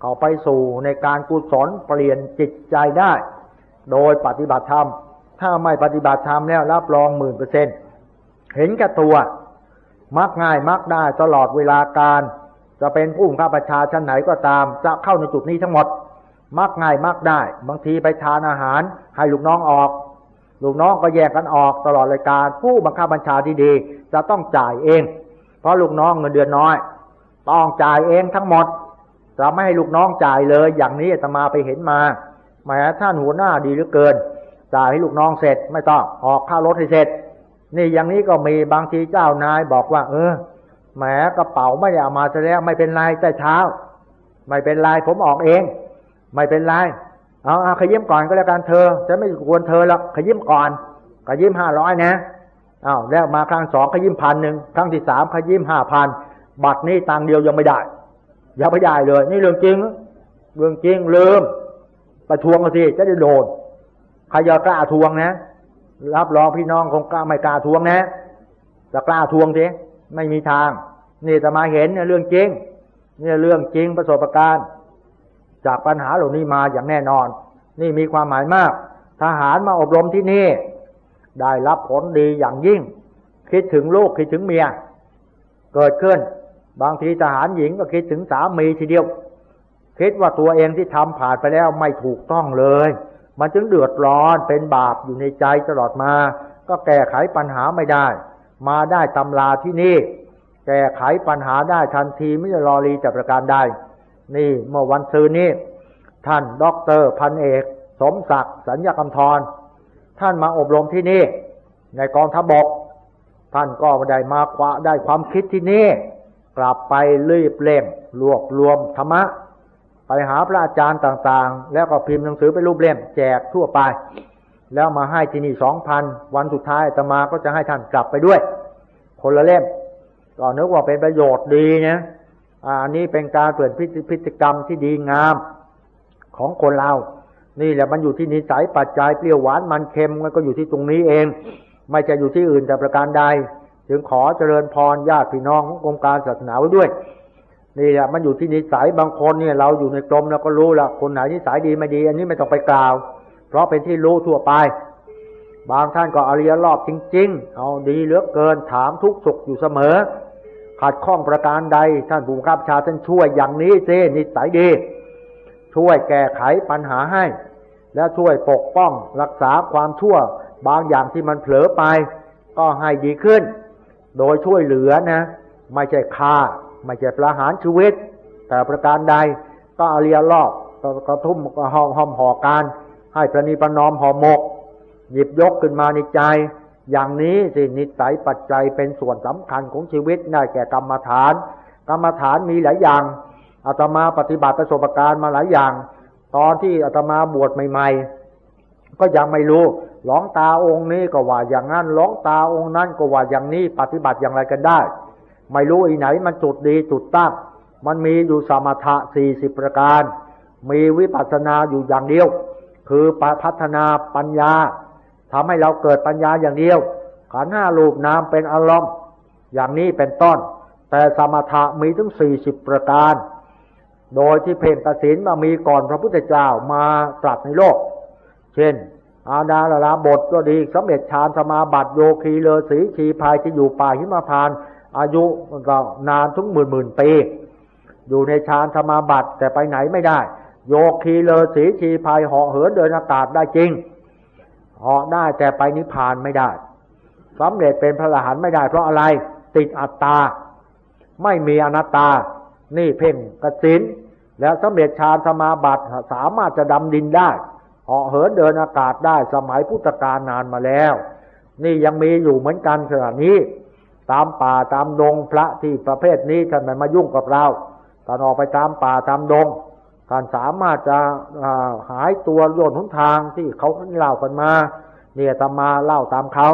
เข้าไปสู่ในการกุศลเปลี่ยนจิตใจได้ โดยปฏิบัติธรรม ถ้าไม่ปฏิบัติธรรมแล้วรับรองหมื่นเปอร์เซ็นเห็นแก่ตัว มักง่ายมักได้ตลอดเวลาการ จะเป็นผู้ข้าประชาชั้นไหนก็ตาม จะเข้าในจุดนี้ทั้งหมด มักง่ายมักได้ บางทีไปทานอาหาร ให้ลูกน้องออกลูกน้องก็แยกกันออกตลอดรายการ ผู้บังคับบัญชาที่ดีจะต้องจ่ายเอง เพราะลูกน้องเงินเดือนน้อย ต้องจ่ายเองทั้งหมด จะไม่ให้ลูกน้องจ่ายเลย อย่างนี้จะมาไปเห็นมาแม้ท่านหัวหน้าดีเหลือเกิน จ่ายให้ลูกน้องเสร็จ ไม่ต้องออกค่ารถให้เสร็จ นี่อย่างนี้ก็มีบางทีเจ้านายบอกว่า เออแหมกระเป๋าไม่ได้เอามาแล้วไม่เป็นไรแต่เช้า ไม่เป็นไรผมออกเอง ไม่เป็นไรเอาเอาขยิ้มก่อนก็แล้วกันเธอจะไม่ควรเธอหรอกขยิ้มก่อนขยิ้มห้าร้อยนะอ้าวแล้วมาครั้งสองขยิ้มพันหนึ่งครั้งที่สามขยิ้มห้าพันบัตรนี้ตังเดียวยังไม่ได้ อย่าไปได้เลย นี่เรื่องจริงเรื่องจริงลืมไปทวงกันสิจะได้โดนใครจะกล้าทวงนะ รับรองพี่น้องคงกล้าไม่กล้าทวงนะจะกล้าทวงสิไม่มีทาง นี่จะมาเห็นเนี่ยเรื่องจริงเนี่ยเรื่องจริงประสบการณ์ จากปัญหาเหล่านี้มาอย่างแน่นอน นี่มีความหมายมาก ทหารมาอบรมที่นี่ ได้รับผลดีอย่างยิ่ง คิดถึงลูกคิดถึงเมีย เกิดขึ้น บางทีทหารหญิงก็คิดถึงสามีทีเดียว คิดว่าตัวเองที่ทำผ่านไปแล้วไม่ถูกต้องเลย มันจึงเดือดร้อนเป็นบาปอยู่ในใจตลอดมา ก็แก้ไขปัญหาไม่ได้ มาได้ตำราที่นี่ แก้ไขปัญหาได้ทันทีไม่จะรอรีจับประการใดนี่เมื่อวันซืนนี้ ท่านด็อกเตอร์พันเอก สมศักดิ์สัญญากรรทรท่านมาอบรมที่นี่ ในกองทัพบกท่านก็ได้มาควาได้ความคิดที่นี่ กลับไปรีบเล่มรวบรวมธรรมะ ไปหาพระอาจารย์ต่างๆ แล้วก็พิมพ์หนังสือไปรูปเล่มแจกทั่วไป แล้วมาให้ที่นี่สองพันวันสุดท้ายอาตมาก็จะให้ท่านกลับไปด้วย คนละเล่มก็นึกว่าเป็นประโยชน์ดีนะอันนี้เป็นการเปลี่ยนพฤติกรรมที่ดีงามของคนเรา นี่แหละมันอยู่ที่นิสัยปัจจัยเปรี้ยวหวานมันเค็มมันก็อยู่ที่ตรงนี้เอง ไม่จะอยู่ที่อื่นแต่ประการใด จึงขอเจริญพรญาติพี่น้องของกรมการศาสนาไว้ด้วยนี่แหละมันอยู่ที่นิสัยบางคนเนี่ย เราอยู่ในกรมเราก็รู้ละคนไหนนิสัยดีไม่ดี อันนี้ไม่ต้องไปกล่าว เพราะเป็นที่รู้ทั่วไป บางท่านก็อริยรอบจริง ๆ เอาดีเหลือเกินถามทุกสุขอยู่เสมอ ขัดข้องประการใดท่านผู้ข้าราชาท่านช่วยอย่างนี้เจนิสัยดี ช่วยแก้ไขปัญหาให้ และช่วยปกป้องรักษาความชั่ว บางอย่างที่มันเผลอไป ก็ให้ดีขึ้น โดยช่วยเหลือนะ ไม่ใช่ฆ่า ไม่ใช่ประหารชีวิต แต่ประการใดก็เรียรอบกระทุ่มห้อมห้อมห่อการ ให้ประนีประนอมห่อหมก หยิบยกขึ้นมาในใจ อย่างนี้สินิสัยปัจจัยเป็นส่วนสำคัญของชีวิตได้แก่กรรมฐาน กรรมฐานมีหลายอย่างอาตมาปฏิบัติประสบการณ์มาหลายอย่าง ตอนที่อาตมาบวชใหม่ ๆ ก็ยังไม่รู้ หลวงตาองค์นี้ก็ว่าอย่างนั้นหลวงตาองค์นั้นก็ว่าอย่างนี้ปฏิบัติอย่างไรกันได้ ไม่รู้อีไหนมันจุดดีจุดตั้ง มันมีอยู่สมถะสี่สิบประการ มีวิปัสสนาอยู่อย่างเดียว คือพัฒนาปัญญาทำให้เราเกิดปัญญาอย่างเดียว ขันห้ารูปนามเป็นอารมณ์อย่างนี้เป็นต้น แต่สมถะมีถึงสี่สิบประการ โดยที่เพลงกสินมามีก่อนพระพุทธเจ้ามาตรัสในโลก เช่น อาดาลาบทก็ดีสำเร็จฌานสมาบัติโยคีเลสีชีพายที่อยู่ป่าหิมพาน อายุก็นานทุกหมื่นหมื่นปี อยู่ในฌานสมาบัติแต่ไปไหนไม่ได้ โยคีเลสีชีพายเหาะเหินเดินอากาศได้จริงเหาะได้แต่ไปนิพพานไม่ได้สำเร็จเป็นพระอรหันต์ไม่ได้ เพราะอะไรติดอัตตา ไม่มีอนัตตา นี่เพ่งกสินแล้วสำเร็จฌานสมาบัติสามารถจะดำดินได้ เหาะเหินเดินอากาศได้สมัยพุทธกาลนานมาแล้ว นี่ยังมีอยู่เหมือนกันขณะนี้ ตามป่าตามดงพระที่ประเภทนี้ท่านไม่มายุ่งกับเราท่านออกไปตามป่าตามดงท่านสามารถจะหายตัวโยนหนทางที่เขาเล่ากันมา เนี่ยตมาเล่าตามเขา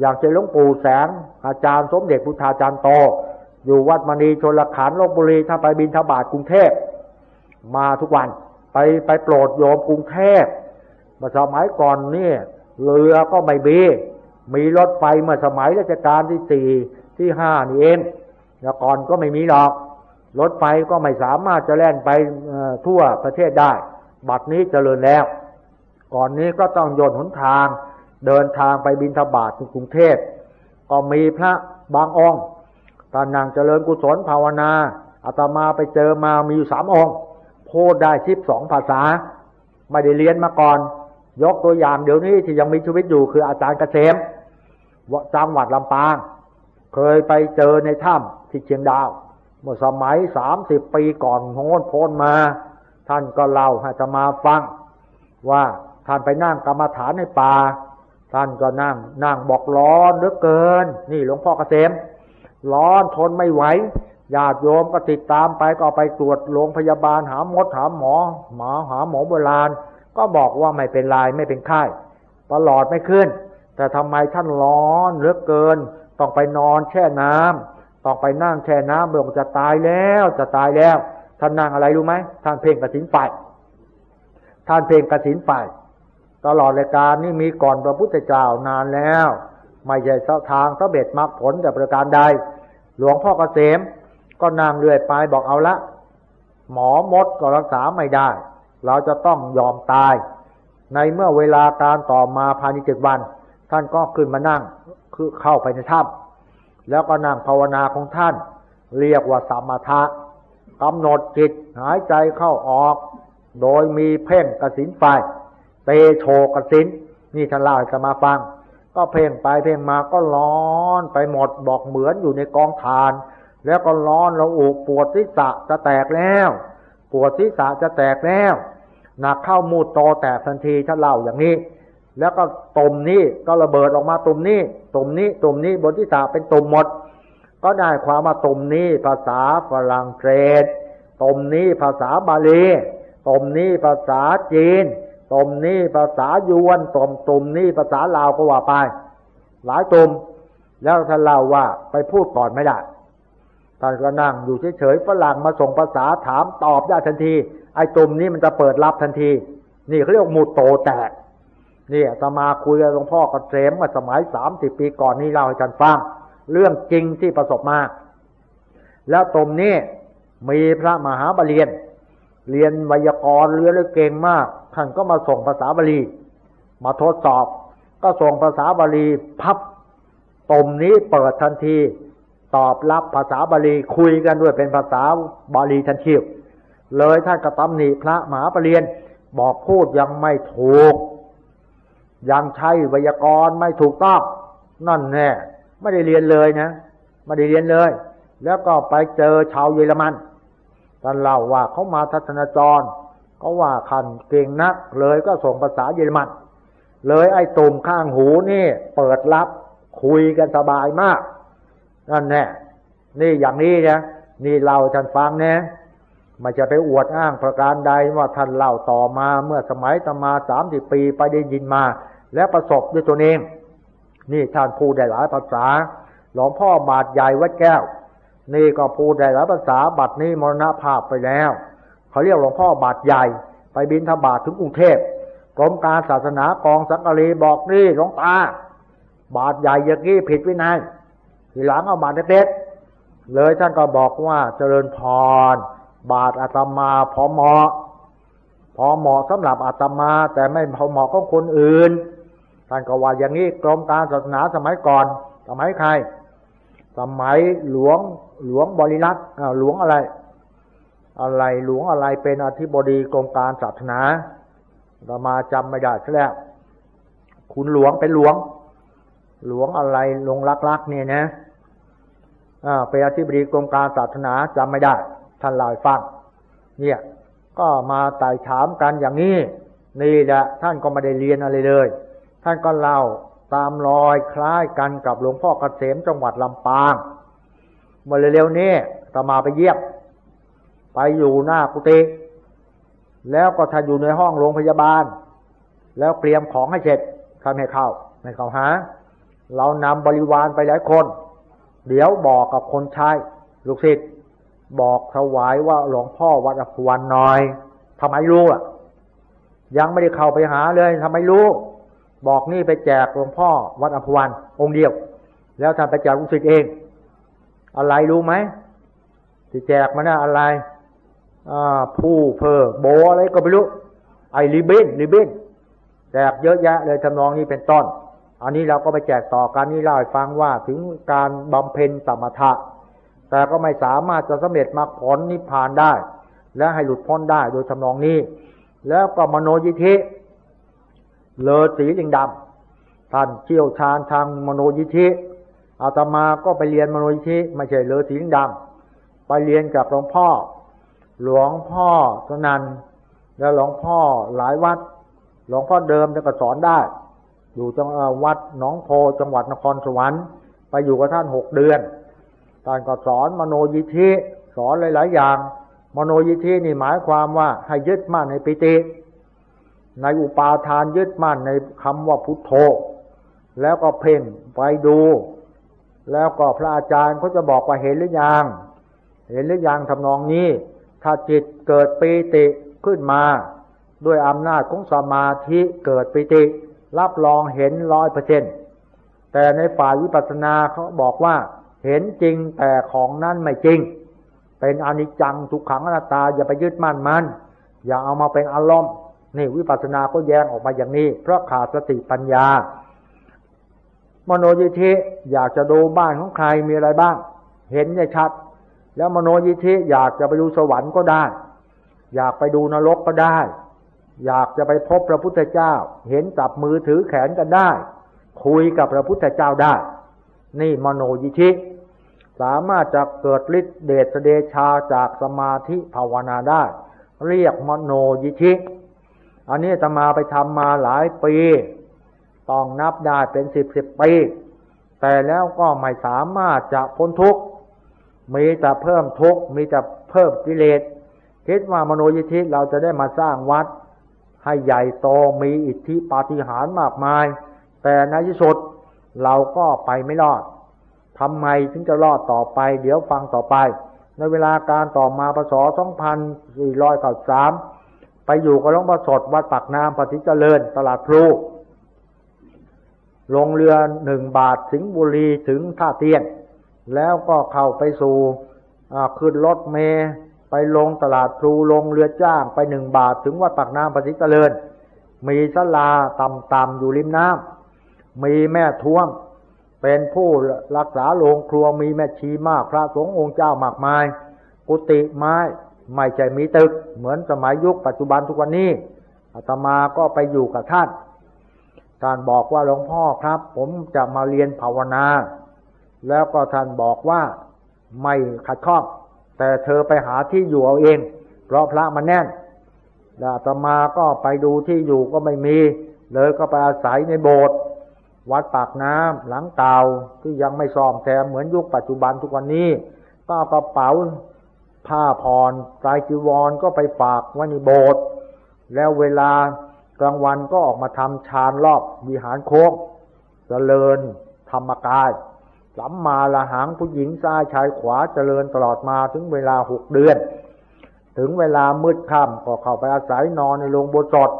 อย่างเช่นหลวงปู่แสง อาจารย์สมเด็จพุทธาจารย์โต อยู่วัดมณีชนลขันลบบุรีถ้าไปบินทบาทกรุงเทพมาทุกวันไปไปโปรดโยมกรุงเทพ เมื่อสมัยก่อนนี่เรือก็ไม่มีมีรถไฟเมื่อสมัยรัชกาลที่สี่ที่ห้านี่เองแล้วก่อนก็ไม่มีหรอก รถไฟก็ไม่สามารถจะแล่นไปทั่วประเทศได้ บัดนี้เจริญแล้ว ก่อนนี้ก็ต้องโยนหนทางเดินทางไปบินทบาทกรุงเทพก็มีพระบางองค์ตอนนางเจริญกุศลภาวนาอาตมาไปเจอมามีอยู่สามองค์พูดได้สิบสองภาษา ไม่ได้เรียนมาก่อน ยกตัวอย่างเดี๋ยวนี้ที่ยังมีชีวิตอยู่คืออาจารย์เกษมจังหวัดลำปาง เคยไปเจอในถ้ำที่เชียงดาว เมื่อสมัยสามสิบปีก่อนโน้นพ้นมา ท่านก็เล่าให้จะมาฟัง ว่าท่านไปนั่งกรรมฐานในป่า ท่านก็นั่งนั่งบอกร้อนเหลือเกิน นี่หลวงพ่อเกษม ร้อนทนไม่ไหวญาติโยมก็ติดตามไปก็ไปตรวจโรงพยาบาลหามดหาหมอหมอหาหมอโบราณ ก็บอกว่าไม่เป็นไรไม่เป็นไข้ตลอดไม่ขึ้น แต่ทำไมท่านร้อนเหลือเกิน ต้องไปนอนแช่น้ำต้องไปนั่งแช่น้ำบอจะตายแล้วจะตายแล้ว ท่านนั่งอะไรรู้ไหมท่านเพ่งกระสินไฟท่านเพ่งกระสินไฟตลอดรายการนี้มีก่อนพระพุทธเจ้านานแล้ว ไม่ใช่ทางสเบ็ดมรรคผลแต่ประการใด หลวงพ่อเกษมก็นางเรื่อยไปบอกเอาละ หมอมดก็รักษาไม่ได้ เราจะต้องยอมตาย ในเมื่อเวลาการต่อมาภายในเจ็ดวัน ท่านก็ขึ้นมานั่งคือเข้าไปในถ้ำแล้วก็นั่งภาวนาของท่าน เรียกว่าสมถะกำหนดจิตหายใจเข้าออก โดยมีเพ่งกสินไฟเตโชกสินนี่ท่านเล่าให้มาฟัง ก็เพ่งไปเพ่งมาก็ร้อนไปหมดบอกเหมือนอยู่ในกองทาน แล้วก็ร้อนเราอกปวดศีรษะจะแตกแล้ว ปวดศีรษะจะแตกแล้ว หนักเข้ามูดโตแตกทันทีถ้าเล่าอย่างนี้ แล้วก็ตุ่มนี้ก็ระเบิดออกมาตุ่มนี้ ตุ่มนี้ ตุ่มนี้บนศีรษะเป็นตุ่มหมด ก็ได้ความมาตุ่มนี้ภาษาฝรั่งเศสตุ่มนี้ภาษาบาลีตุ่มนี้ภาษาจีนตุ่มนี้ภาษายวนตุ่มตุ่มนี้ภาษาลาวก็ว่าไป หลายตุ่มแล้วท่านเล่าว่าไปพูดก่อนไม่ได้ท่านก็นั่งอยู่เฉยๆฝรั่งมาส่งภาษาถามตอบได้ทันที ไอ้ตุ่มนี้มันจะเปิดรับทันที นี่เขาเรียกมูโตแตกนี่ตมาคุยกับหลวงพ่อกเกษมมาสมัยสามสิบปีก่อนนี่เล่าให้ท่านฟังเรื่องจริงที่ประสบมา แล้วตุ่มนี้มีพระมหาบาลีนเรียนไวยากรณ์เรือเลยเก่งมากท่านก็มาส่งภาษาบาลี มาทดสอบ ก็ส่งภาษาบาลีพับตุ่มนี้เปิดทันที ตอบรับภาษาบาลีคุยกันด้วยเป็นภาษาบาลีทันที เลยท่านกระตำหนิพระหมหาปรริญญาบอกพูดยังไม่ถูก ยังใช้ไวยากรณ์ไม่ถูกต้องนั่นแน่ไม่ได้เรียนเลยนะไม่ได้เรียนเลย แล้วก็ไปเจอชาวเยอรมันท่านเล่าว่าเขามาทัศนจรก็ว่าขันเก่งนัก เลยก็ส่งภาษาเยอรมันเลยไอ้ตุ่มข้างหูนี่ เปิดรับคุยกันสบายมาก นั่นแน่นี่อย่างนี้นะนี่เราท่านฟังเนี่ย ไม่จะไปอวดอ้างประการใดว่าท่านเล่าต่อมาเมื่อสมัยตมาสามสิบปีไปได้ยินมา แล้วประสบด้วยตัวเอง นี่ท่านพูดได้หลายภาษา หลวงพ่อบาทใหญ่วัดแก้ว นี่ก็พูดได้หลายภาษาบัดนี้มรณภาพไปแล้ว เขาเรียกหลวงพ่อบาทใหญ่ ไปบินทบาทถึงกรุงเทพกรมการศาสนากองสังกะรีบอกนี่หลวงตาบาทใหญ่อย่างนี้ผิดวินัยทีหลังเอาบาทเล็กๆเลยท่านก็บอกว่าเจริญพร บาทอาตมาพอเหมาะ พอเหมาะสำหรับอาตมา แต่ไม่พอเหมาะของคนอื่นท่านก็ว่าอย่างนี้กรมการศาสนาสมัยก่อน สมัยใคร สมัยหลวงหลวงบริรัตหลวงอะไร อะไรหลวงอะไรเป็นอธิบดีกรมการศาสนาเรามาจำไม่ได้แล้ว คุณหลวงเป็นหลวง หลวงอะไรลงรักๆเนี่ยนะอ่าเป็นอธิบดีกรมการศาสนาจำไม่ได้ ท่านลาให้ฟังเนี่ยก็มาไต่ถามกันอย่างนี้ นี่แหละท่านก็ไม่ได้เรียนอะไรเลย ท่านก็เล่าตามรอยคล้ายกันกับหลวงพ่อเกษมจังหวัดลำปางเมื่อเร็วๆนี้ตมาไปเยี่ยมไปอยู่หน้ากุฏิแล้วก็ท่านอยู่ในห้องโรงพยาบาล แล้วเตรียมของให้เสร็จท่านให้เข้าให้เข้าหา เรานำบริวารไปหลายคน เดี๋ยวบอกกับคนใช้ลูกศิษย์ บอกถวายว่าหลวงพ่อวัดอภวันหน่อยทำไมรู้อะ ยังไม่ได้เข้าไปหาเลยทำไมรู้ บอกนี่ไปแจกหลวงพ่อวัดอภวันองค์เดียว แล้วท่านไปแจกลูกศิษย์เอง อะไรรู้ไหมที่แจกมานี่ยอะไรผู้เพอโบอะไรก็ไม่รู้ ไอริบินริบินแจกเยอะแยะ เลยทำนองนี้เป็นต้น อันนี้เราก็ไปแจกต่อกันนี่เล่าให้ฟังว่าถึงการบำเพ็ญสมถะ แต่ก็ไม่สามารถจะสำเร็จมรรคผลนิพพานได้ และให้หลุดพ้นได้โดยทำนองนี้ แล้วก็มโนยิธิ เลอสีลิงดำท่านเชี่ยวชาญทางมโนยิธิอาตมาก็ไปเรียนมโนยิธิไม่ใช่เลอสีลิงดำไปเรียนกับหลวงพ่อ หลวงพ่อสนันและหลวงพ่อหลายวัด หลวงพ่อเดิมจะก็สอนได้ อยู่จังวัดหนองโพจังหวัดนครสวรรค์ ไปอยู่กับท่านหกเดือน ท่านก็สอนมโนยิธิสอนหลาย ๆ อย่าง มโนยิธินี่หมายความว่าให้ยึดมั่นในปิติ ในอุปาทานยึดมั่นในคำว่าพุทโธ แล้วก็เพ่งไปดู แล้วก็พระอาจารย์เขาจะบอกว่าเห็นหรือยังเห็นหรือยังทำนองนี้ ถ้าจิตเกิดปีติขึ้นมา ด้วยอำนาจของสมาธิเกิดปิติ รับรองเห็นร้อยเปอร์เซ็นแต่ในฝ่ายวิปัสสนาเขาบอกว่า เห็นจริงแต่ของนั้นไม่จริง เป็นอนิจจังทุกขังอนัตตา อย่าไปยึดมั่นมัน อย่าเอามาเป็นอารมณ์นี่วิปัสสนาก็แยงออกมาอย่างนี้ เพราะขาดสติปัญญา มโนยิธิอยากจะดูบ้านของใครมีอะไรบ้าง เห็นได้ชัด แล้วมโนยิธิอยากจะไปดูสวรรค์ก็ได้ อยากไปดูนรกก็ได้ อยากจะไปพบพระพุทธเจ้า เห็นจับมือถือแขนกันได้ คุยกับพระพุทธเจ้าได้ นี่มโนยิชิ สามารถจะเกิดฤทธิเดชเดชาจากสมาธิภาวนาได้ เรียกมโนยิชิ อันนี้จะมาไปทำมาหลายปี ต้องนับได้เป็นสิบสิบปี แต่แล้วก็ไม่สามารถจะพ้นทุกข์ มีแต่เพิ่มทุกข์ มีแต่เพิ่มกิเลส คิดว่ามโนยิธิเราจะได้มาสร้างวัด ให้ใหญ่โตมีอิทธิปาฏิหาริย์มากมาย แต่ในที่สุดเราก็ไปไม่รอด ทำไมถึงจะรอดต่อไป เดี๋ยวฟังต่อไป ในเวลาการต่อมาพศ2493 ไปอยู่กับหลวงพ่อสดวัดปากน้ำปฏิเจริญ ตลาดพลูลงเรือหนึ่งบาทสิงบุรีถึงท่าเตียน แล้วก็เข้าไปสู่ขึ้นรถเมไปลงตลาดพลูลงเรือจ้างไปหนึ่งบาทถึงวัดปากน้ำปฏิเจริญ มีสลาต่ำๆอยู่ริมน้ำมีแม่ท้วม เป็นผู้รักษาโรงครัวมีแม่ชีมาก พระสงฆ์องค์เจ้ามากมาย กุฏิไม้ไม่ใช่มีตึก เหมือนสมัยยุคปัจจุบันทุกวันนี้อาตมาก็ไปอยู่กับท่านท่านบอกว่าหลวงพ่อครับ ผมจะมาเรียนภาวนา แล้วก็ท่านบอกว่าไม่ขัดข้องแต่เธอไปหาที่อยู่เอาเอง เพราะพระมันแน่นดาตมาก็ไปดูที่อยู่ก็ไม่มี เลยก็ไปอาศัยในโบสถ์ วัดปากน้ำหลังเตาที่ยังไม่ซ่อมแซมเหมือนยุคปัจจุบันทุกวันนี้ ก็เอากระเป๋าผ้าผ่อนสายจีวรก็ไปฝากไว้ในโบสถ์แล้วเวลากลางวันก็ออกมาทำฌานรอบวิหารโค้งเจริญธรรมกายสัมมาละหังผู้หญิงซ้ายชายขวาเจริญตลอดมาถึงเวลาหกเดือน ถึงเวลามืดค่ำก็เข้าไปอาศัยนอนในโรงโบสด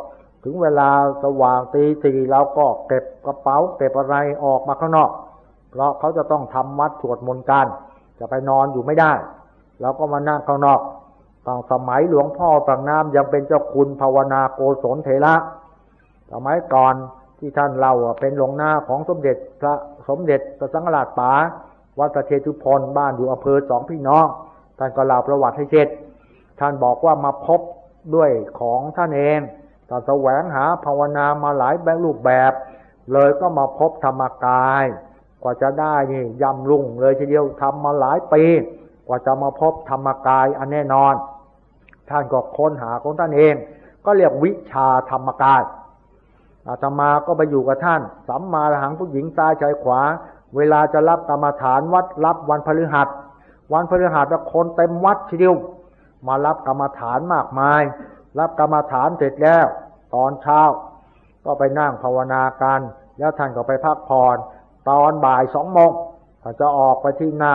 ถึงเวลาสว่างตีสี่เราก็เก็บกระเป๋าเก็บอะไรออกมาข้างนอก เพราะเขาจะต้องทำวัดสวดมนต์กัน จะไปนอนอยู่ไม่ได้เราก็มานั่งข้างนอกตอนสมัยหลวงพ่อต่างน้ำยังเป็นเจ้าคุณภาวนาโกศลเถระสมัยก่อนที่ท่านเล่าเป็นหลวงหน้าของสมเด็จพระสมเด็จพระสังฆราชป๋าวัดประเทศทุพลบ้านอยู่อำเภอสองพี่น้องท่านก็เล่าประวัติให้เสร็จท่านบอกว่ามาพบด้วยของท่านเอง ท่านแสวงหาภาวนามาหลายแบบรูปแบบ เลยก็มาพบธรรมกาย กว่าจะได้นี่ยำรุ่งเลยทีเดียวทำมาหลายปี กว่าจะมาพบธรรมกายอันแน่นอน ท่านก็ค้นหาของท่านเอง ก็เรียกวิชาธรรมกายอาตมาก็ไปอยู่กับท่าน สัมมาหังผู้หญิงซ้าชายขวา เวลาจะรับกรรมฐานวัดรับวันพฤหัส วันพฤหัสคนเต็มวัดทีเดียวมารับกรรมฐานมากมาย รับกรรมฐานเสร็จแล้ว ตอนเช้า ก็ไปนั่งภาวนากัน แล้วท่านก็ไปพักผ่อนตอนบ่ายสองโมงท่านจะออกไปที่หน้า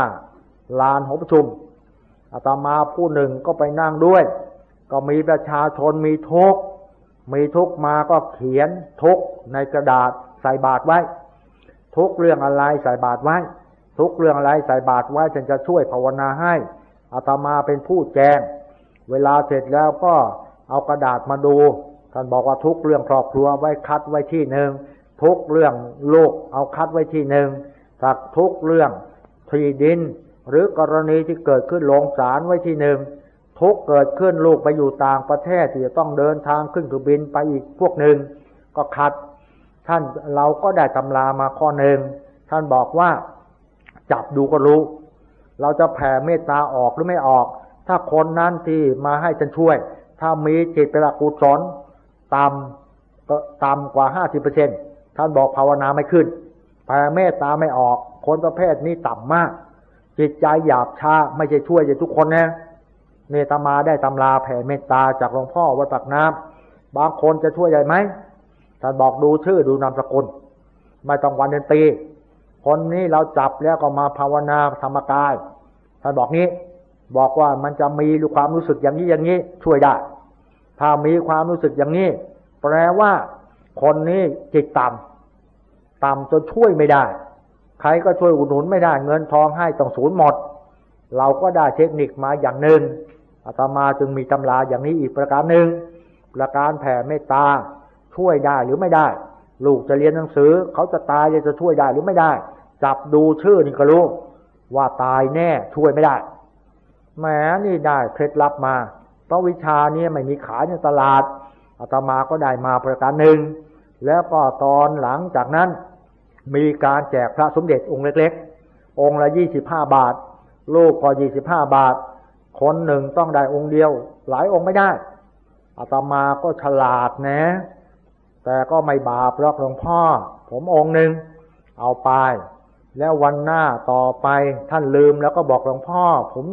ลานหอประชุมอาตมาผู้หนึ่งก็ไปนั่งด้วย ก็มีประชาชนมีทุกมีทุกมาก็เขียนทุกในกระดาษใส่บาตรไว้ ทุกเรื่องอะไรใส่บาตรไว้ ทุกเรื่องอะไรใส่บาตรไว้ฉันจะช่วยภาวนาให้อาตมาเป็นผู้แจง เวลาเสร็จแล้วก็เอากระดาษมาดู ท่านบอกว่าทุกเรื่องครอบครัวไว้คัดไว้ที่หนึ่งทุกเรื่องลูกเอาคัดไว้ที่หนึ่งถักทุกเรื่องที่ดิน หรือกรณีที่เกิดขึ้นลงศาลไว้ที่หนึ่งทุกเกิดขึ้นลูกไปอยู่ต่างประเทศที่จะต้องเดินทางขึ้นเครื่องบินไปอีกพวกหนึ่งก็คัด ท่านเราก็ได้ตำรามาข้อหนึ่งท่านบอกว่าจับดูก็รู้ เราจะแผ่เมตตาออกหรือไม่ออก ถ้าคนนั้นที่มาให้ฉันช่วย ถ้ามีจิตเป็นกุศล ต่ำก็ต่ำกว่าห้าสิบเปอร์เซ็นท่านบอกภาวนาไม่ขึ้นแผ่เมตตาไม่ออก คนประเภทนี้ต่ำมาก จิตใจหยาบช้าไม่ใช่ช่วยจะทุกคนนะเนตมาได้ตำราแผ่เมตตาจากหลวงพ่อวัดปากน้ำบางคนจะช่วยใหญ่ไหมท่านบอกดูชื่อดูนามสกุลไม่ต้องวันเดือนปี คนนี้เราจับแล้วก็มาภาวนาธรรมกายท่านบอกนี้ บอกว่ามันจะมีความรู้สึกอย่างนี้อย่างนี้ช่วยได้ ถ้ามีความรู้สึกอย่างนี้ แปลว่าคนนี้จิตต่ำต่ำจนช่วยไม่ได้ ใครก็ช่วยอุดหนุนไม่ได้ เงินทองให้ต้องสูญหมด เราก็ได้เทคนิคมาอย่างหนึ่งอาตมาจึงมีตำราอย่างนี้อีกประการหนึ่งประการแผ่เมตตาช่วยได้หรือไม่ได้ ลูกจะเรียนหนังสือ เขาจะตายจะช่วยได้หรือไม่ได้ จับดูชื่อนี่ก็รู้ว่าตายแน่ช่วยไม่ได้แหมนี่ได้เคล็ดลับมา เพราะวิชานี้ไม่มีขายในตลาดอาตมาก็ได้มาประการหนึ่ง แล้วก็ตอนหลังจากนั้น มีการแจกพระสมเด็จองค์เล็กๆ องค์ละยี่สิบห้าบาท ลูกก็ยี่สิบห้าบาท คนหนึ่งต้องได้องค์เดียว หลายองค์ไม่ได้อาตมาก็ฉลาดนะ แต่ก็ไม่บาปหรอกหลวงพ่อ ผมองค์หนึ่งเอาไป แล้ววันหน้าต่อไปท่านลืมแล้วก็บอกหลวงพ่อ ผม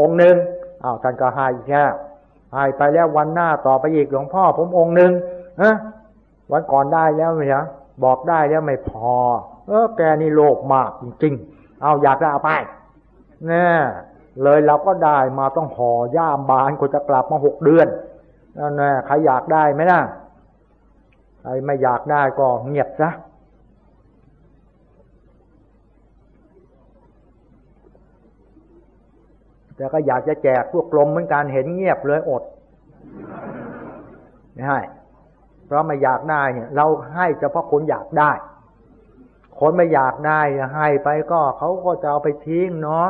องค์หนึ่งอ้าวท่านก็ใหายอีกแค่ หายไปแล้ววันหน้าต่อไปอีกหลวงพ่อ ผมองค์หนึ่งฮะวันก่อนได้แล้วไหมนะบอกได้แล้วไม่พอ เออ แกนี่โลภมากจริงๆ เอาอยากได้เอาไปเนี่ยเลยเราก็ได้มาต้องห่อย่ามบานคนจะกลับมาหกเดือนนั่นแน่ใครอยากได้ไหมนะใครไม่อยากได้ก็เงียบซะ แต่ก็อยากจะแจกพวกกลมเหมือนกันเห็นเงียบเลยอด ไม่ให้ เพราะไม่อยากได้เนี่ย เราให้เฉพาะคนอยากได้ คนไม่อยากได้ให้ไปก็เขาก็จะเอาไปทิ้งเนาะ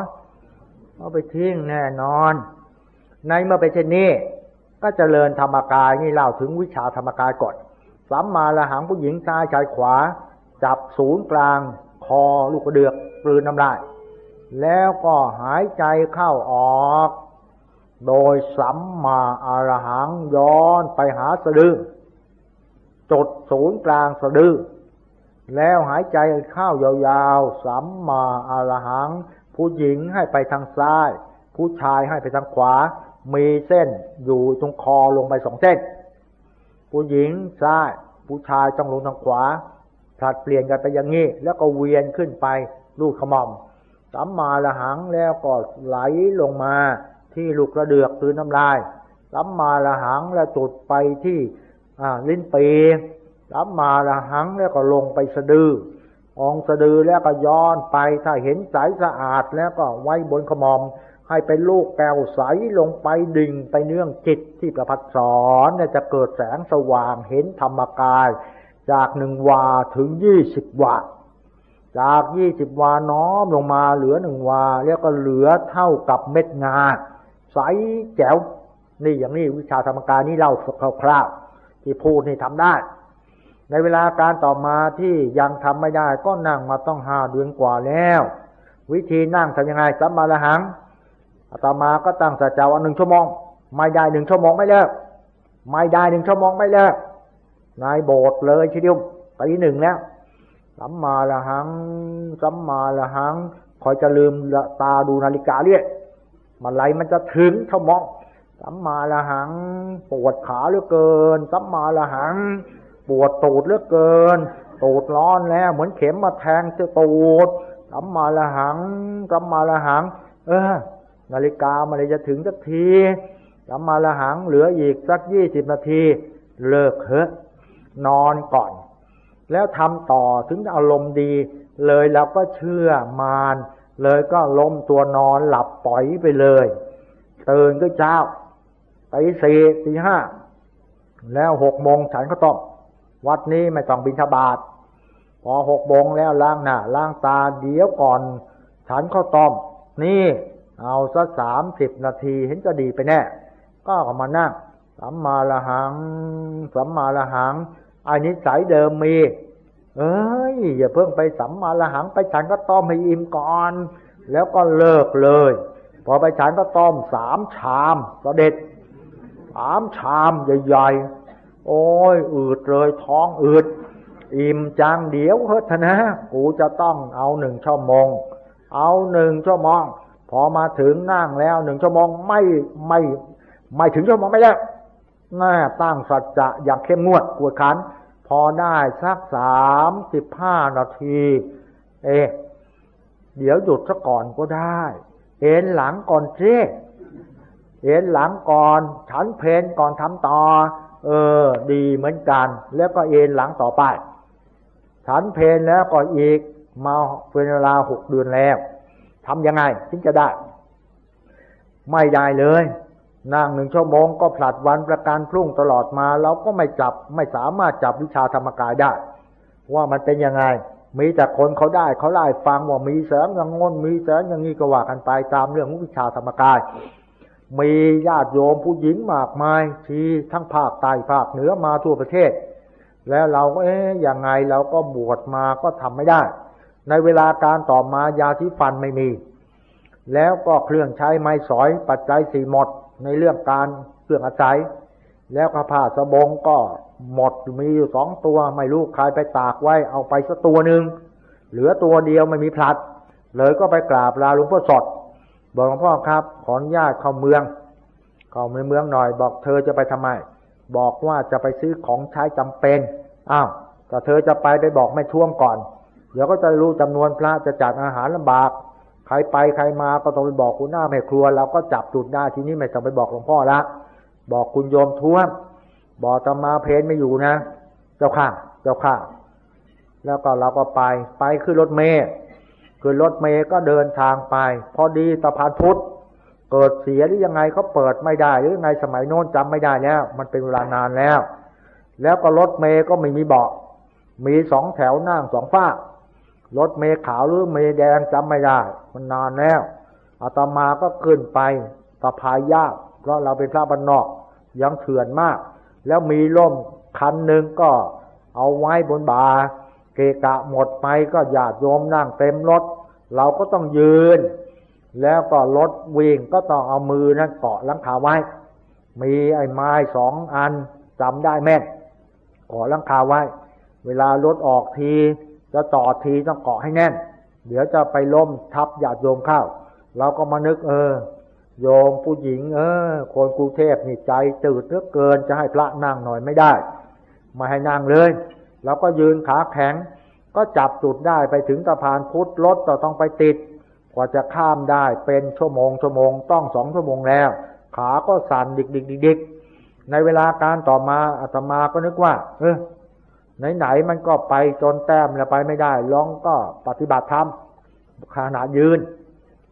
เอาไปทิ้งแน่นอน ในเมื่อเป็นเช่นนี้ก็เจริญธรรมกายนี่เล่าถึงวิชาธรรมกายก่อนสัมมาละหังผู้หญิงซ้ายชายขวา จับศูนย์กลาง คอลูกกระเดือกปลืนน้ำลาย แล้วก็หายใจเข้าออก โดยสัมมาอารหังย้อนไปหาสะดือจดศูนย์กลางสะดือ แล้วหายใจเข้ายาวๆ สัมมาอารหัง ผู้หญิงให้ไปทางซ้าย ผู้ชายให้ไปทางขวา มีเส้นอยู่ตรงคอลงไปสองเส้น ผู้หญิงซ้าย ผู้ชายต้องลงทางขวาผลัดเปลี่ยนกันไปอย่างนี้ แล้วก็เวียนขึ้นไปลูกขมอม สัมมาละหังแล้วก็ไหลลงมาที่ลูกกระเดือกคือน้ำลายสัมมาละหังแล้วจุดไปที่ลิ้นปีสัมมาละหังแล้วก็ลงไปสะดือองสะดือแล้วก็ย้อนไปถ้าเห็นใสสะอาดแล้วก็ไว้บนขมอม ให้เป็นลูกแก้วใสลงไปดิ่งไปเนื่องจิตที่ประพัดสอนจะเกิดแสงสว่างเห็นธรรมกาย จากหนึ่งวาถึงยี่สิบวา จากยี่สิบวาน้อมลงมาเหลือหนึ่งวา แล้วก็เหลือเท่ากับเม็ดงาใสแจ๋วนี่อย่างนี้วิชาธรรมกายนี่เล่าคร่าวๆที่พูดนี่ทำได้ ในเวลาการต่อมาที่ยังทำไม่ได้ ก็นั่งมาต้องห้าเดือนกว่าแล้ว วิธีนั่งทำยังไงสัมมาละหังอาตมาก็ตั้งสัจจะว่าหนึ่งชั่วโมง ไม่ได้หนึ่งชั่วโมงไม่เลิกไม่ได้หนึ่งชั่วโมงไม่เลิกนายโบสเลยทีเดียวตีหนึ่งแล้ว สัมมาละหัง สัมมาละหัง คอยจะลืมตาดูนาฬิกาเรียกมันไรมันจะถึงชั่วโมงสัมมาละหัง ปวดขาเหลือเกิน สัมมาละหัง ปวดตูดเหลือเกิน ตูดร้อนแล้ว เหมือนเข็มมาแทงจะตูด สัมมาละหัง สัมมาละหัง เออ นาฬิกามาเลยจะถึงสักทีสัมมาละหังเหลืออีกสักยี่สิบนาที เลิกเถอะนอนก่อน แล้วทำต่อถึงอารมณ์ดี เลยเราก็เชื่อมานเลยก็ล้มตัวนอนหลับปล่อยไปเลยตื่นก็เช้าตีสี่ตีห้าแล้วหกโมงฉันก็ต้องวัดนี้ไม่ต้องบินทบาทพอหกโมงแล้วล้างหน้าล้างตาเดี๋ยวก่อน ฉันข้าวต้ม นี่เอาสักสามสิบนาทีเห็นจะดีไปแน่ ก็มานั่งสัมมาละหังสัมมาละหัง อ้นิสัยเดิมมี เอ้ย อย่าเพิ่งไปสัมมาละหังไปฉันก็ต้มให้อิ่มก่อน แล้วก็เลิกเลย พอไปฉันก็ต้มสามชามเสด็จสามชามใหญ่ๆ โอ้ยอืดเลยท้องอืด อิ่มจังเดี๋ยวเฮ้ยนะ กูจะต้องเอาหนึ่งชั่วโมง เอาหนึ่งชั่วโมง พอมาถึงนั่งแล้วหนึ่งชั่วโมงไม่ไม่ ไม่ถึงชั่วโมงไม่แล้ วหน้าตั้งสัจจะอย่างเข้มงวดกวดขัน พอได้สักสามสิบห้านาที เอ๊เดี๋ยวหยุดซะก่อนก็ได้ เอ็นหลังก่อนเจ้เอ็นหลังก่อน ฉันเพนก่อนทำต่อ เออ ดีเหมือนกัน แล้วก็เอ็นหลังต่อไป ฉันเพนแล้วก็อีก มาเป็นเวลาหกเดือนแล้วทำยังไงถึงจะได้ ไม่ได้เลย นั่งหนึ่งชั่วโมงก็ผลัดวันประกันพรุ่งตลอดมาเราก็ไม่จับไม่สามารถจับวิชาธรรมกายได้ ว่ามันเป็นยังไง มีแต่คนเขาได้เขาไล่ฟังว่ามีแสงอย่างงนมีแสงอย่างนี้ก็ว่ากันไปตามเรื่องวิชาธรรมกาย มีญาติโยมผู้หญิงมากมายที่ทั้งภาคใต้ภาคเหนือมาทั่วประเทศ แล้วเราก็เอ๊ยยังไงเราก็บวชมาก็ทำไม่ได้ ในเวลาการต่อมายาที่ฟันไม่มี แล้วก็เครื่องใช้ไม้สอยปัจจัยสี่หมด ในเรื่องการเครื่องอาศัย แล้วกระผ้าสบงก็หมดมีอยู่สองตัวไม่รู้ใครไปตากไว้เอาไปสักตัวหนึ่งเหลือตัวเดียวไม่มีพลัด เลยก็ไปกราบลาหลวงพ่อสด บอกหลวงพ่อครับ ขออนุญาตเข้าเมือง เข้าในเมืองหน่อย บอกเธอจะไปทำไม บอกว่าจะไปซื้อของใช้จำเป็นอ้าวแต่เธอจะไปไปบอกไม่ท่วมก่อน เดี๋ยวก็จะรู้จำนวนพระจะจัดอาหารลำบาก ใครไปใครมาก็ต้องไปบอกคุณหน้าแม่ครัวเราก็จับจุดได้ทีนี้ไม่ต้องไปบอกหลวงพ่อละบอกคุณโยมท้วมบอกตมาเพนไม่อยู่นะ เจ้าข้าเจ้าข้าแล้วก็เราก็ไปไปขึ้นรถเมย์ขึ้นรถเมย์ก็เดินทางไป พอดีสะพานพุทธเกิดเสียหรือยังไงเขาเปิดไม่ได้ หรือยังไงสมัยโน้นจำไม่ได้แล้ว มันเป็นเวลานานแล้ว แล้วก็รถเมย์ก็ไม่มีเบาะมีสองแถวนั่งสองฝ้า รถเมฆขาวหรือเมฆแดงจำไม่ได้ มันนานแล้วอาตมาก็ขึ้นไปสะพายยากเพราะเราเป็นพระบรรนอกยังเถื่อนมาก แล้วมีร่มคันหนึ่งก็เอาไว้บนบาเกกะหมดไปก็ญาติโยมนั่งเต็มรถ เราก็ต้องยืน แล้วก็รถวิ่งก็ต้องเอามือนั้นเกาะลังคาไว้ มีไอ้ไม้สองอันจำได้แม่นเกาะลังคาไว้ เวลารถออกที จะต่อทีต้องเกาะให้แน่น เดี๋ยวจะไปล้มทับญาติโยมเข้าเราก็มานึกเออ โยมผู้หญิง เออ คนกรุงเทพนี่ใจจืดเลือเกินจะให้พระนั่งหน่อยไม่ได้มาให้นั่งเลยเราก็ยืนขาแข็ง ก็จับจุดได้ไปถึงสะพานพุทธรถต่อต้องไปติด กว่าจะข้ามได้เป็นชั่วโมงชั่วโมงต้องสองชั่วโมงแล้ว ขาก็สั่นดิกดิกดิกดิกในเวลาการต่อมาอาตมาก็นึกว่า เออ ไหนๆมันก็ไปจนแต้มแล้วไปไม่ได้ลองก็ปฏิบัติธรรมขณะยืน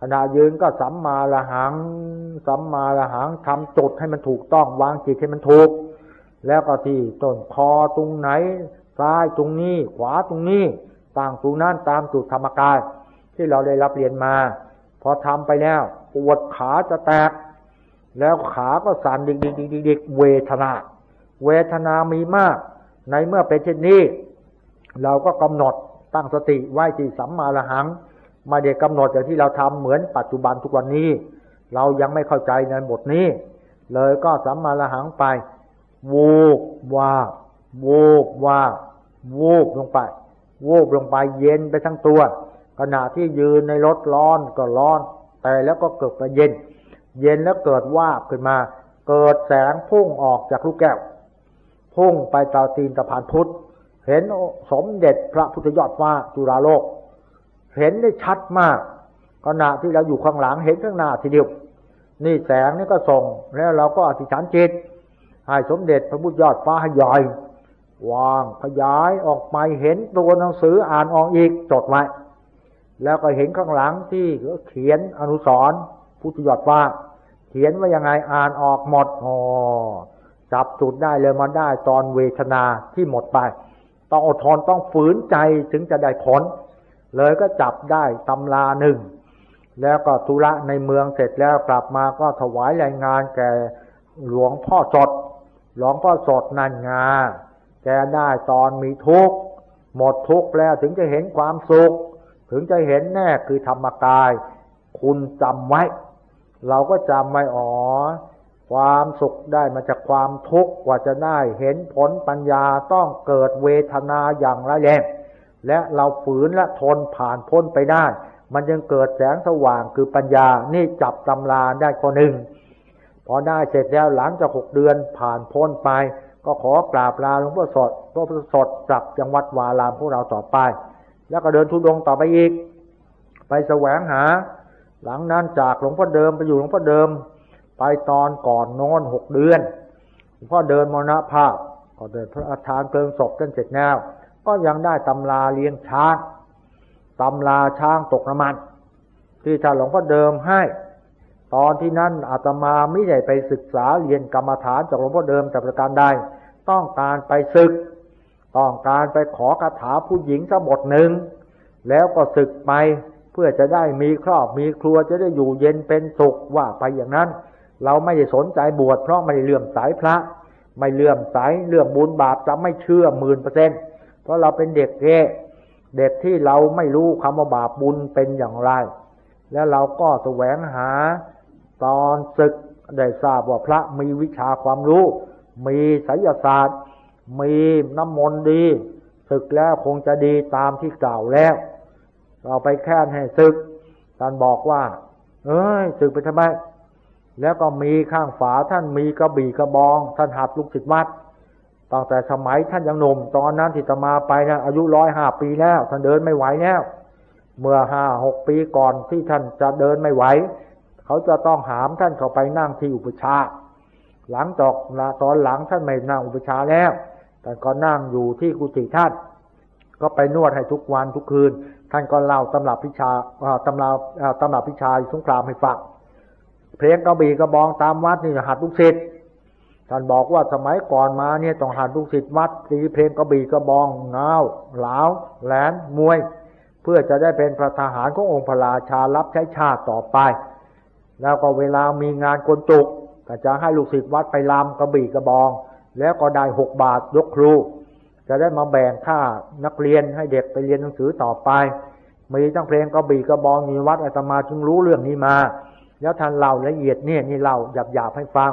ขณะยืนก็สัมมาละหัง สัมมาละหังทำจุดให้มันถูกต้องวางจิตให้มันถูก แล้วก็ที่ต้นคอตรงไหน ซ้ายตรงนี้ ขวาตรงนี้ ต่างตรงนั้นตามจุดธรรมกาย ที่เราได้รับเรียนมา พอทำไปแล้ว ปวดขาจะแตก แล้วขาก็สั่นดิกดิกดิกดิกเวทนา เวทนามีมาก ในเมื่อเป็นเช่นนี้ เราก็กำหนดตั้งสติไหวที่สัมมาละหังมาเด็กกำหนดอย่างที่เราทำเหมือนปัจจุบันทุกวันนี้ เรายังไม่เข้าใจในบทนี้ เลยก็สัมมาละหังไปวูบว่าวูบว่าวูบลงไปวูบลงไปเย็นไปทั้งตัว ขณะที่ยืนในรถร้อนก็ร้อน แต่แล้วก็เกิดไปเย็น เย็นแล้วเกิดว่าขึ้นมา เกิดแสงพุ่งออกจากลูกแก้ว พุ่งไปตาตีนตะพานพุทธ เห็นสมเด็จพระพุทธยอดฟ้าจุฬาโลก เห็นได้ชัดมากขณะที่เราอยู่ข้างหลังเห็นข้างหน้าทีเดียวนี่แสงนี่ก็ส่งแล้วเราก็อธิษฐานจิตให้สมเด็จพระพุทธยอดฟ้าให้ย่อยวางขยายออกไปเห็นตัวหนังสืออ่านออกอีกจดไว้แล้วก็เห็นข้างหลังที่เขียนอนุสรพุทธยอดฟ้า เขียนว่ายังไงอ่านออกหมดอ๋อ จับจุดได้เลยมาได้ตอนเวทนาที่หมดไป ต้องอดทนต้องฝืนใจถึงจะได้ผล เลยก็จับได้ตำราหนึ่ง แล้วก็ธุระในเมืองเสร็จแล้วกลับมาก็ถวายรายงานแก่หลวงพ่อสด หลวงพ่อสดนันงา แกได้ตอนมีทุกข์ หมดทุกข์แล้วถึงจะเห็นความสุข ถึงจะเห็นแน่คือธรรมกาย คุณจำไว้ เราก็จำไว้อ๋อ ความสุขได้มาจากความทุกข์กว่าจะได้เห็นผลปัญญาต้องเกิดเวทนาอย่างร้ายแรงและเราฝืนและทนผ่านพ้นไปได้ มันยังเกิดแสงสว่างคือปัญญานี่จับตำราได้คนหนึ่งพอได้เสร็จแล้วหลังจากหกเดือนผ่านพ้นไป ก็ขอกราบลาหลวงพ่อสดหลวงพ่อสดกลับจังหวัดวารามพวกเราต่อไป แล้วก็เดินทุดงต่อไปอีก ไปแสวงหา หลังนั้นจากหลวงพ่อเดิมไปอยู่หลวงพ่อเดิม ไปตอนก่อนนอนหกเดือนพ่อเดินมรณภาพก็เดินพระอาทานเพลิงศพกันเสร็จแล้วก็ยังได้ตำราเลี้ยงช้างตำราช้างตกน้ำมัน ที่ท่านหลวงพ่อเดิมให้ ตอนที่นั้นอาตมาไม่ได้ไปศึกษาเรียนกรรมฐานจากหลวงพ่อเดิมแต่ประการใดต้องการไปศึก ต้องการไปขอคาถาผู้หญิงสักบทหนึ่ง แล้วก็ศึกไปเพื่อจะได้มีครอบมีครัวจะได้อยู่เย็นเป็นสุขว่าไปอย่างนั้น เราไม่ได้สนใจบวชเพราะไม่ได้เลื่อมสายพระ ไม่เลื่อมสายเรื่องบุญบาปจะไม่เชื่อหมื่นเปอร์เซ็นเพราะเราเป็นเด็กเกเด็กที่เราไม่รู้คำว่าบาปบุญเป็นอย่างไร แล้วเราก็แสวงหาตอนศึกได้ทราบว่าพระมีวิชาความรู้ มีไสยศาสตร์ มีน้ำมนต์ดีศึกแล้วคงจะดีตามที่กล่าวแล้ว เราไปแค่ให้ศึกท่านบอกว่า เอ้ยศึกไปทำไม แล้วก็มีข้างฝาท่านมีกระบี่กระบอง ท่านหัดลูกศิษย์วัดตั้งแต่สมัยท่านยังหนุ่ม ตอนนั้นที่ตมาไปนะอายุร้อยห้าปีแล้ว ท่านเดินไม่ไหวแล้ว เมื่อห้าหกปีก่อนที่ท่านจะเดินไม่ไหว เขาจะต้องหามท่านเข้าไปนั่งที่อุปชา หลังจากตอนหลังท่านไม่นั่งอุปชาแล้วแต่ก็นั่งอยู่ที่กุฏิท่าน ก็ไปนวดให้ทุกวันทุกคืน ท่านก็เล่าตำรับพิชาตำราตำรับพิชาสงครามให้ฟัง เพลงกระบี่กระบองตามวัดนี่หัดลูกศิษย์ท่านบอกว่าสมัยก่อนมาเนี่ยต้องหัดลูกศิษย์วัดตีเพลงกระบี่กระบองเงาเหลาแหลนมวย เพื่อจะได้เป็นประธานขององค์พระราชารับใช้ชาติต่อไป แล้วก็เวลามีงานกนจุกก็จะให้ลูกศิษย์วัดไปลำกระบี่กระบอง แล้วก็ได้หกบาทยกครู จะได้มาแบ่งค่านักเรียนให้เด็กไปเรียนหนังสือต่อไป มีทั้งเพลงกระบี่กระบองมีวัดอาตมาจึงรู้เรื่องนี้มา แล้วท่านเล่าละเอียดเนี่ยนี่เล่าหยาบๆให้ฟัง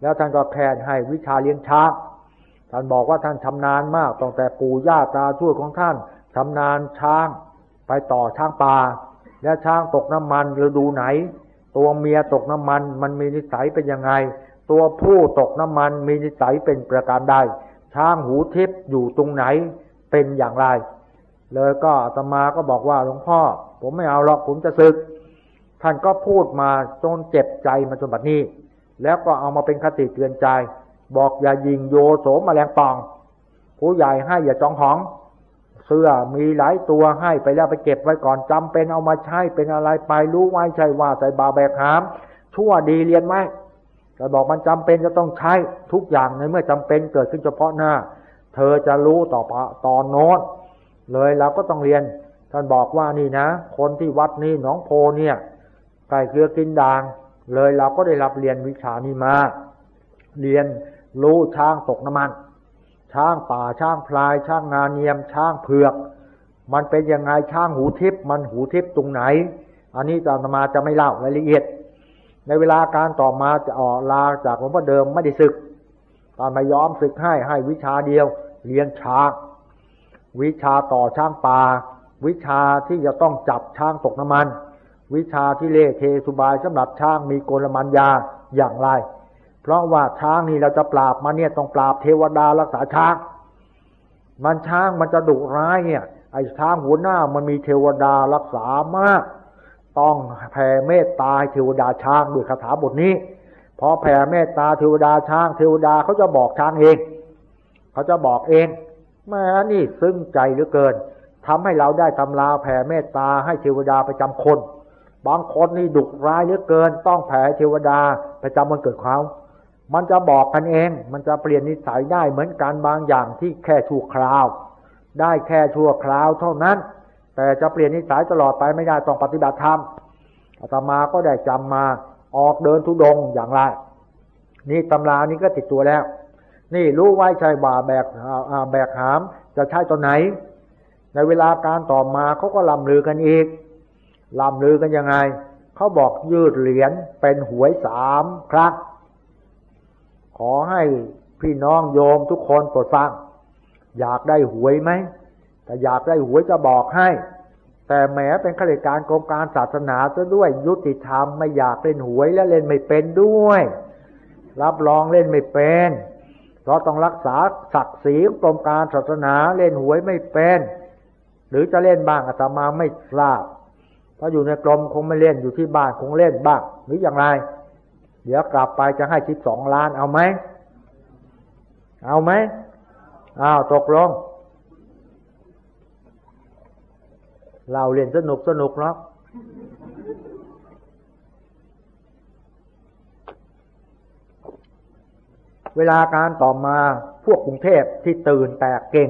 แล้วท่านก็แทนให้วิชาเลี้ยงช้างท่านบอกว่าท่านชำนาญมากตั้งแต่ปู่ย่าตาทวดของท่านชำนาญช้างไปต่อช้างป่าแล้วช้างตกน้ำมันฤดูไหน ตัวเมียตกน้ำมันมันมีนิสัยเป็นยังไง ตัวผู้ตกน้ำมันมีนิสัยเป็นประการใดช้างหูทิพย์อยู่ตรงไหนเป็นอย่างไร เลยก็อาตมาก็บอกว่าหลวงพ่อ ผมไม่เอาหรอกผมจะศึก ท่านก็พูดมาจนเจ็บใจมาจนบัดนี้ แล้วก็เอามาเป็นคติเตือนใจ บอกอย่ายิงโยโสมแมลงปอง ผู้ใหญ่ให้อย่าจองหอง เสื้อมีหลายตัวให้ไปแล้วไปเก็บไว้ก่อนจำเป็นเอามาใช้เป็นอะไรไปรู้ไว้ใช่ว่าใส่บาแบกหาม ชั่วดีเรียนไหมแต่บอกมันจำเป็นจะต้องใช้ทุกอย่างในเมื่อจำเป็นเกิดขึ้นเฉพาะหน้า เธอจะรู้ต่อตอนโน้นเลยเราก็ต้องเรียน ท่านบอกว่านี่นะ คนที่วัดนี้หนองโพเนี่ย ไก่เกลือกินด่าง เลยเราก็ได้รับเรียนวิชานี้มา เรียนรู้ช้างตกน้ำมัน ช้างป่าช้างพลาย ช้างนาเนียม ช้างเผือก มันเป็นยังไงช้างหูทิพมันหูทิพตรงไหน อันนี้จะมาจะไม่เล่ารายละเอียด ในเวลาการต่อมาจะออกลาจากหลวงพ่อเดิมไม่ได้ศึกตอนมายอมศึกให้ให้วิชาเดียว เรียนช้าง วิชาต่อช้างป่าวิชาที่จะต้องจับช้างตกน้ำมัน วิชาที่เล่เทสุบายสำหรับช้างมีโกลมัญญาอย่างไร เพราะว่าช้างนี่เราจะปราบมาเนี่ยต้องปราบเทวดารักษาช้าง มันช้างมันจะดุร้ายเนี่ย ไอ้ช้างหัวหน้ามันมีเทวดารักษามาก ต้องแผ่เมตตาเทวดาช้างด้วยคาถาบทนี้พอแผ่เมตตาเทวดาช้างเทวดาเขาจะบอกช้างเอง เขาจะบอกเองแม่นี่ซึ้งใจเหลือเกินทำให้เราได้ตำราแผ่เมตตาให้เทวดาประจำคน บางคนนี่ดุร้ายเหลือเกิน ต้องแผ่เทวดาประจำวันเกิดเขามันจะบอกกันเอง มันจะเปลี่ยนนิสัยได้เหมือนกันบางอย่างที่แค่ชั่วคราว ได้แค่ชั่วคราวเท่านั้น แต่จะเปลี่ยนนิสัยตลอดไปไม่ได้ต้องปฏิบัติธรรมอาตมาก็ได้จำมาออกเดินทุดงอย่างไร นี่ตำรานี้ก็ติดตัวแล้ว นี่รู้ไว้ใช่บ่าแบกแบกหามจะใช้ตอนไหน ในเวลาการต่อมาเขาก็ลำลือกันอีก ลำลือกันยังไง เขาบอกยืดเหรียญเป็นหวยสามครั้งขอให้พี่น้องโยมทุกคนโปรดฟัง อยากได้หวยไหมแต่อยากได้หวยจะบอกให้ แต่แหมเป็นข้าราชการกรมการศาสนาซะด้วยยุติธรรมไม่อยากเล่นหวยและเล่นไม่เป็นด้วย รับรองเล่นไม่เป็นเพราะต้องรักษาศักดิ์ศรีกรมการศาสนาเล่นหวยไม่เป็น หรือจะเล่นบ้างอาตมาไม่ทราบ ถ้าอยู่ในกรมคงไม่เล่นอยู่ที่บ้านคงเล่นบ้าง หรืออย่างไร เดี๋ยวกลับไปจะให้ชิดสองล้านเอาไหม เอาไหมอ้าวตกลงเราเล่นสนุกสนุกเนาะเวลาการต่อมาพวกกรุงเทพที่ตื่นแตกเก่ง